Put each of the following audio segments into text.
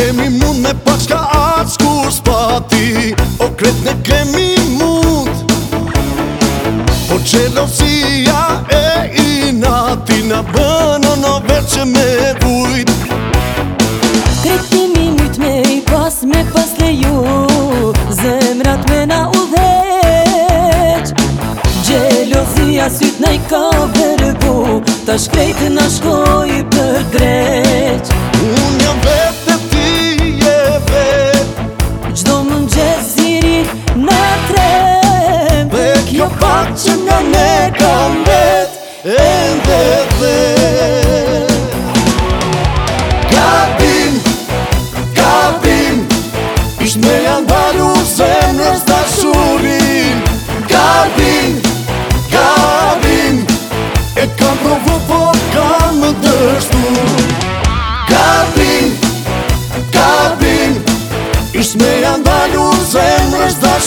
kemi mund me pak shka atë skurs pa ti O kret ne kemi mund Po qelosia e inati na bën o no me vujt Kret mund me i pas me pas le ju Zemrat me na u dheq Gjelosia syt na i ka vërgu Ta shkrejt na shkoj për drejt Jo pak që nga ne kam vet E ndë dhe Gabim, gabim Ishtë me janë balu zemrës dhe shurin Gabim, gabim E kam provu po kam më dështu Gabim, gabim Ishtë me janë balu zemrës dhe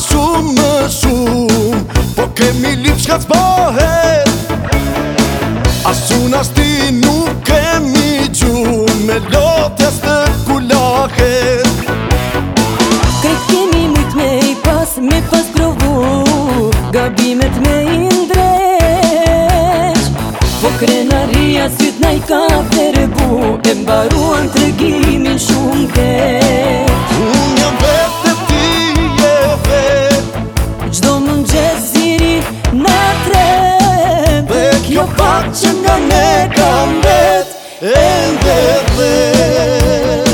shumë më shumë Po kemi lipë shka të Asun Asuna s'ti nuk kemi gjumë Me lotjes të kulahet Krejt kemi mujt me i pas, me pas provu Gabimet me i ndresh Po krenaria sytë na i ka të rebu E mbaruan të vetë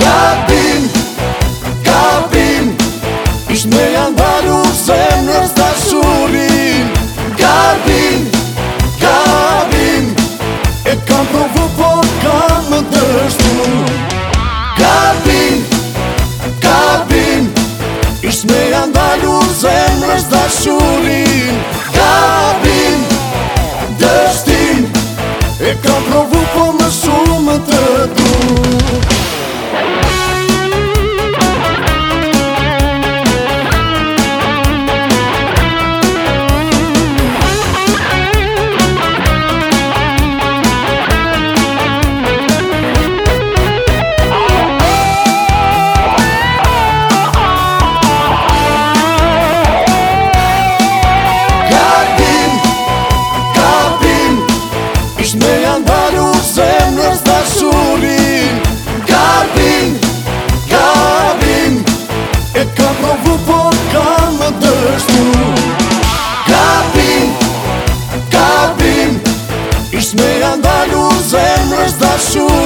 Gabim, gabim Ishtë me janë valur zemrës të sure.